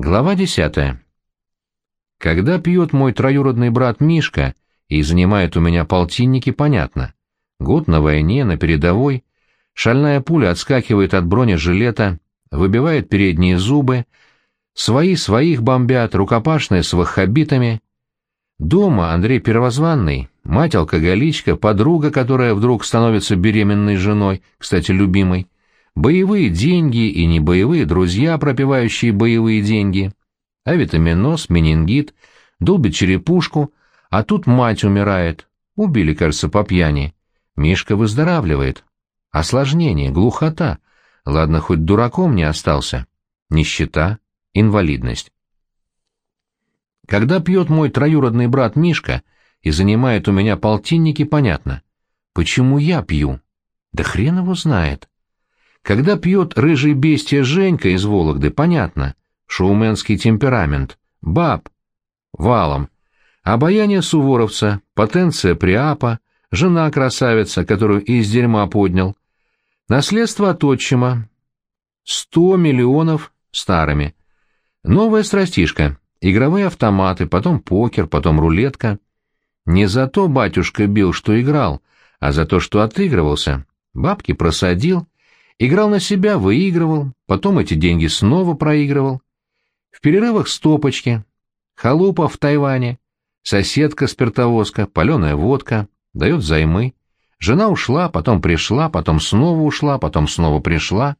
Глава десятая. Когда пьет мой троюродный брат Мишка и занимает у меня полтинники, понятно. Год на войне, на передовой. Шальная пуля отскакивает от бронежилета, выбивает передние зубы. Свои своих бомбят, рукопашные с ваххабитами. Дома Андрей Первозванный, мать-алкоголичка, подруга, которая вдруг становится беременной женой, кстати, любимой боевые деньги и небоевые друзья, пропивающие боевые деньги, авитаминоз, менингит, долбит черепушку, а тут мать умирает, убили, кажется, по пьяни. Мишка выздоравливает. Осложнение, глухота. Ладно, хоть дураком не остался. Нищета, инвалидность. Когда пьет мой троюродный брат Мишка и занимает у меня полтинники, понятно. Почему я пью? Да хрен его знает. Когда пьет рыжий бестия Женька из Вологды, понятно. Шоуменский темперамент. Баб. Валом. Обаяние суворовца, потенция приапа, жена красавица, которую из дерьма поднял. Наследство от отчима. Сто миллионов старыми. Новая страстишка. Игровые автоматы, потом покер, потом рулетка. Не за то батюшка бил, что играл, а за то, что отыгрывался. Бабки просадил — Играл на себя, выигрывал, потом эти деньги снова проигрывал. В перерывах стопочки, халупа в Тайване, соседка-спиртовозка, паленая водка, дает займы. Жена ушла, потом пришла, потом снова ушла, потом снова пришла.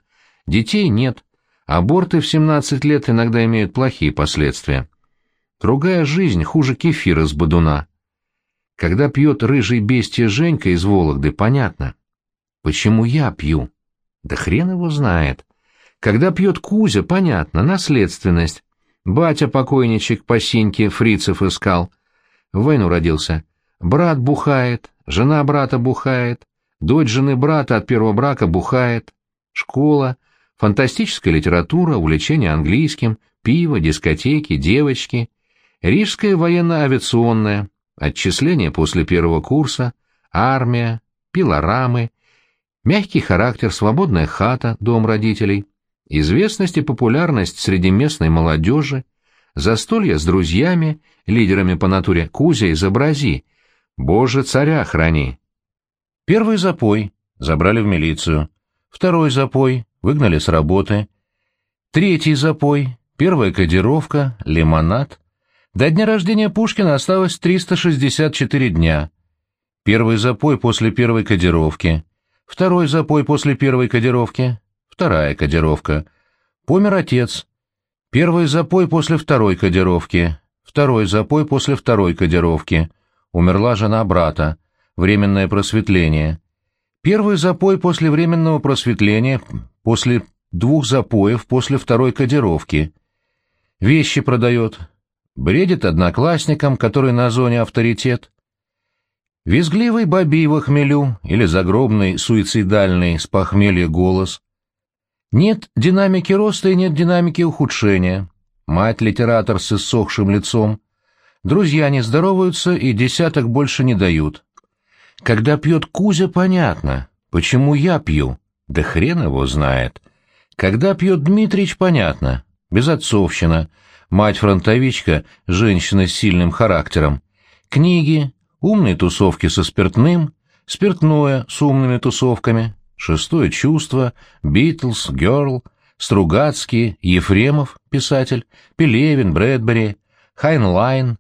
Детей нет. Аборты в 17 лет иногда имеют плохие последствия. Другая жизнь хуже кефира с бодуна. Когда пьет рыжий бестия Женька из Вологды, понятно. Почему я пью? Да хрен его знает. Когда пьет Кузя, понятно, наследственность. Батя покойничек по синьке фрицев искал. В войну родился. Брат бухает, жена брата бухает, дочь жены брата от первого брака бухает. Школа, фантастическая литература, увлечение английским, пиво, дискотеки, девочки. Рижская военно-авиационная, отчисление после первого курса, армия, пилорамы, Мягкий характер, свободная хата, дом родителей, известность и популярность среди местной молодежи, застолье с друзьями, лидерами по натуре «Кузя, изобрази», «Боже, царя храни». Первый запой забрали в милицию, второй запой выгнали с работы, третий запой, первая кодировка, лимонад. До дня рождения Пушкина осталось 364 дня. Первый запой после первой кодировки, Второй запой после первой кодировки. Вторая кодировка. Помер отец. Первый запой после второй кодировки. Второй запой после второй кодировки. Умерла жена брата. Временное просветление. Первый запой после временного просветления, после двух запоев после второй кодировки. Вещи продает. Бредит одноклассникам, который на зоне авторитет. Визгливый бабий в хмелю или загробный суицидальный с похмелья голос. Нет динамики роста и нет динамики ухудшения. Мать-литератор с иссохшим лицом. Друзья не здороваются и десяток больше не дают. Когда пьет Кузя, понятно. Почему я пью? Да хрен его знает. Когда пьет Дмитрич, понятно. Безотцовщина. Мать-фронтовичка, женщина с сильным характером. Книги, умные тусовки со спиртным, спиртное с умными тусовками, шестое чувство, Битлз, Герл, Стругацкий, Ефремов, писатель, Пелевин, Брэдбери, Хайнлайн,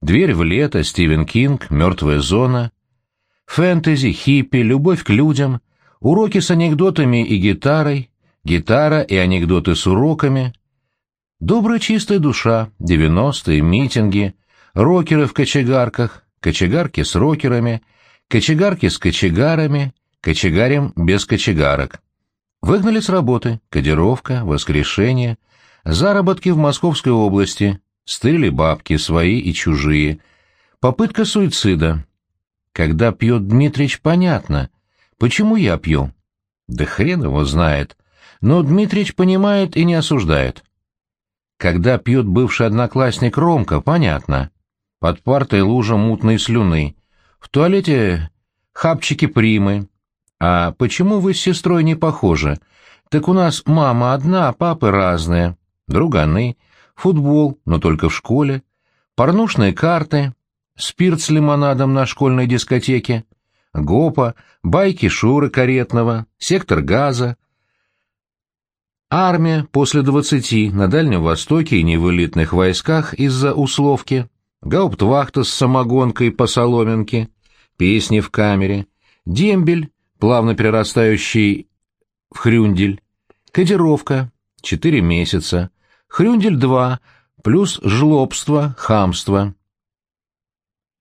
Дверь в лето, Стивен Кинг, Мертвая зона, фэнтези, хиппи, любовь к людям, уроки с анекдотами и гитарой, гитара и анекдоты с уроками, добрая чистая душа, девяностые, митинги, рокеры в кочегарках, кочегарки с рокерами, кочегарки с кочегарами, кочегарем без кочегарок. Выгнали с работы, кодировка, воскрешение, заработки в Московской области, стырили бабки, свои и чужие, попытка суицида. Когда пьет Дмитрич, понятно. Почему я пью? Да хрен его знает. Но Дмитрич понимает и не осуждает. Когда пьет бывший одноклассник Ромка, понятно. Под партой лужа мутной слюны. В туалете хапчики примы. А почему вы с сестрой не похожи? Так у нас мама одна, а папы разные. Друганы. футбол, но только в школе, порнушные карты, спирт с лимонадом на школьной дискотеке, ГОПа, байки Шуры Каретного, сектор газа, армия после двадцати на Дальнем Востоке и не в элитных войсках из-за условки, гауптвахта с самогонкой по соломинке, песни в камере, дембель, плавно перерастающий в хрюндель, кодировка, четыре месяца, хрюндель два, плюс жлобство, хамство.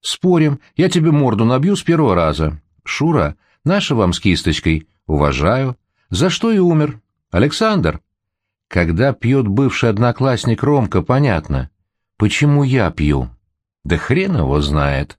Спорим, я тебе морду набью с первого раза. Шура, наша вам с кисточкой, уважаю. За что и умер. Александр. Когда пьет бывший одноклассник Ромка, понятно. Почему я пью? Да хрен его знает.